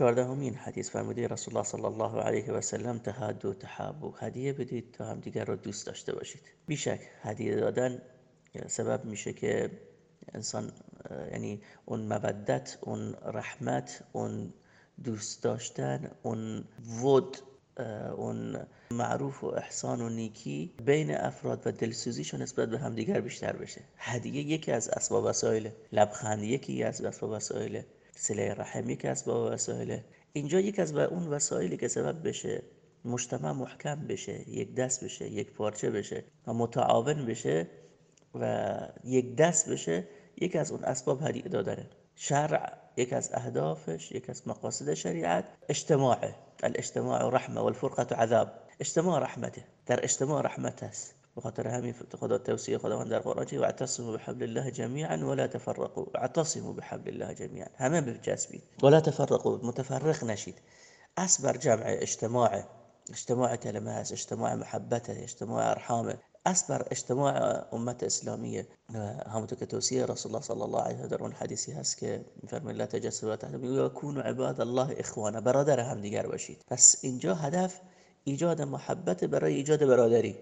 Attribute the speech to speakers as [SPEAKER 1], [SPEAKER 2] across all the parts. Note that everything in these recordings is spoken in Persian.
[SPEAKER 1] چهاردهمین حدیث فرموده رسول الله صلی الله علیه و سلم تهادو تحابو هدیه بدید تا همدیگر رو دوست داشته باشید. بیشک هدیه دادن سبب میشه که انسان یعنی اون مودت اون رحمت اون دوست داشتن اون ود اون معروف و احسان و نیکی بین افراد و دلسوزیشون نسبت به همدیگر بیشتر بشه. هدیه یکی از اسباب وسایل لبخند یکی از اسباب وسایل سله رحم یکی از وسایل. اینجا یکی از اون وسایلی که سبب بشه مجتمع محکم بشه یک دست بشه یک پارچه بشه و متعاون بشه و یک دست بشه یکی از اون اسباب هدیه دادنه. شرع یک از اهدافش یک از مقاصد شریعت اجتماعه. الاجتماع رحمه والفرقه عذاب. اجتماع رحمته. در اجتماع رحمت است وقد رهمي قدر التوسية خذوان دار قرأتي واعتصموا بحبل الله جميعا ولا تفرقوا. اعتصموا بحبل الله جميعا. هم بجاسبي ولا تفرقوا متفرق نشيد. أسبر جمع اجتماعه اجتماع تلماس اجتماع محبته اجتماع أرحامه. أسبر اجتماع أمة إسلامية. هم توسية رسول الله صلى الله عليه وسلم من حديثي كي فرمي لا تجسد ولا تحتم ويكونوا عباد الله إخوانا. برادر هم ديگر باشید. بس انجا هدف ايجاد محبته برای ايجاد برادري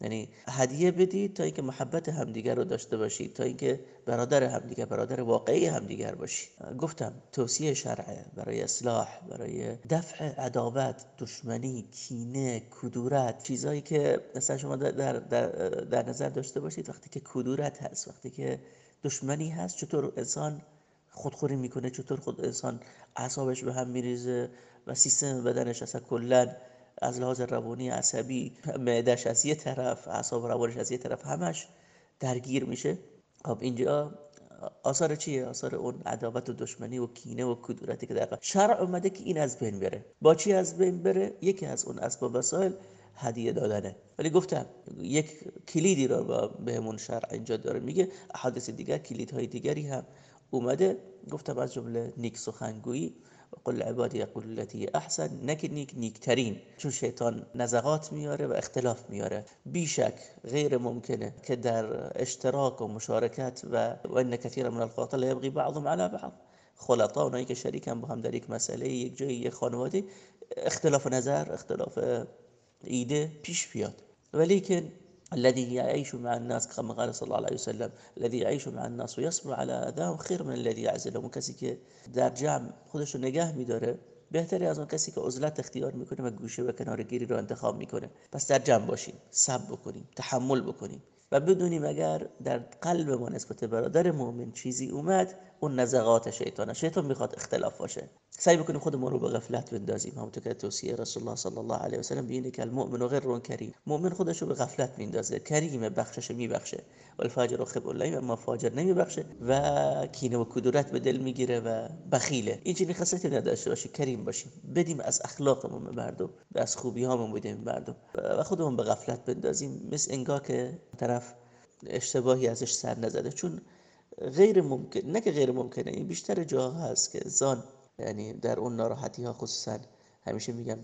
[SPEAKER 1] یعنی هدیه بدید تا اینکه محبت همدیگر رو داشته باشید تا اینکه برادر همدیگر برادر واقعی همدیگر باشید. گفتم توصیه شرعه برای اصلاح برای دفع عداوت دشمنی کینه کدورت چیزایی که مثلا شما در, در, در نظر داشته باشید وقتی که کدورت هست وقتی که دشمنی هست چطور انسان خودخوری می‌کنه چطور خود انسان اعصابش به هم میریزه و سیستم بدنش اصلا کلا از لحاظ روانی عصبی معدش از یه طرف اعصاب روانش از یه طرف همش درگیر میشه. خب اینجا آثار چیه؟ آثار اون عداوت و دشمنی و کینه و کدورتی که در شرع اومده که این از بین بره. با چی از بین بره؟ یکی از اون اسباب وسایل هدیه دادنه. ولی گفتم یک کلیدی رو بهمون شرع اینجا داره. میگه احادیث دیگر کلیدهای دیگری هم اومده. گفتم از جمله نیک سخنگویی. قل عبادی یقول التي احسن. نک نیک نیکترین. چون شیطان نزغات میاره و اختلاف میاره. بیشک غیر ممکنه که در اشتراک و مشارکت و و ان من القاطل یبغي بعضهم على بعض. خلطا اونایی که شریکن با هم در یک مسئله یک جایی یک خانواده. اختلاف نظر اختلاف ایده پیش بیاد. ولی که الذي يعيش مع الناس كما قال صلى الله عليه وسلم الذي يعيش مع الناس ويصبر على اذاهم خير من الذي يعزلهم کسی که در جمع خودش رو نگه میداره بهتری از اون کسی که عزلت اختیار می‌کنه و گوشه و کنار گیری رو انتخاب می‌کنه. پس در جمع باشیم صبر بکنیم تحمل بکنیم. و بدونیم اگر در قلب ما نسبت برادر مؤمن چیزی اومد اون نزغات شیطانه. شیطان می‌خواد اختلاف باشه. سعی بکنیم خودمون رو به غفلت بندازیم. همونطور که توصیه رسول الله صلی الله علیه و سلم بینه که المؤمن غیر کریم. مؤمن خودش رو به غفلت میندازه. کریم بخشش میبخشه. و الفاجر خب الله اما فاجر نمیبخشه. و کینه و کدورت به دل می‌گیره و بخیله. این چنین خصلتی نداشته باشه کریم باشیم. بدیم از اخلاقمون به مردم و از خوبی هامون بدیم مردم. و خودمون به غفلت بندازیم. مثل انگار که طرف اشتباهی ازش سر نزده. چون غیر ممکن نه که غیر ممکنه این بیشتر جاها هست که انسان یعنی در اون ناراحتی ها خصوصا همیشه میگم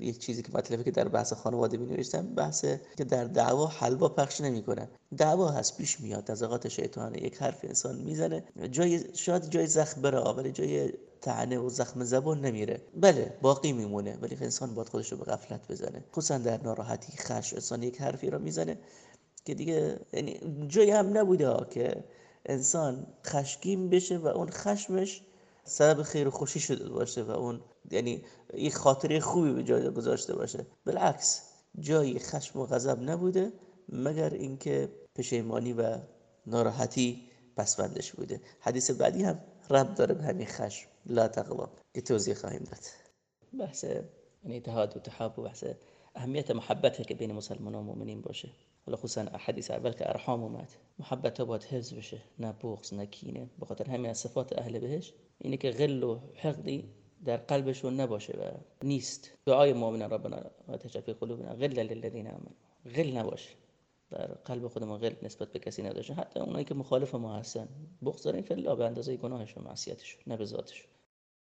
[SPEAKER 1] یک چیزی که مطلبی که در بحث خانواده می نوشتم بحث که در دعوا حلوا پخش نمی‌کنن. دعوا هست پیش میاد نزغات شیطانه یک حرف انسان می‌زنه جای شاید جای زخم بره ولی جای تعنه و زخم زبان نمیره. بله باقی میمونه ولی انسان باید خودش رو به غفلت بزنه. خصوصا در ناراحتی خش انسان یک حرفی رو می‌زنه که دیگه یعنی جایی هم نبوده که انسان خشمگین بشه و اون خشمش سبب خیر و خوشی شده باشه و اون یعنی یک خاطره خوبی به جای گذاشته باشه. بالعکس جای خشم و غضب نبوده مگر اینکه پشیمانی و ناراحتی پسوندش بوده. حدیث بعدی هم رب داره به همین خشم. لا تقوا. که توضیح خواهیم داد. بحث یعنی اتحاد و تحاب و بحث اهمیت محبت که بین مسلمان و مؤمنین باشه حالا خصوصا حدیث اول که ارحام اومد محبت باید حفظ بشه نه بغض نه کینه بخاطر همین از صفات اهل بهش. اینه که غل و حقدی در قلبشون نباشه و نیست دعای مؤمن ربنا و تشفی قلوبنا. غل للذین آمنوا. غل نباشه در قلب خودمون غل نسبت به کسی نداشته حتی اونایی که مخالف ما هستن. بغض دارن فلا به اندازه گناهشون معصیتشون نه به ذاتشون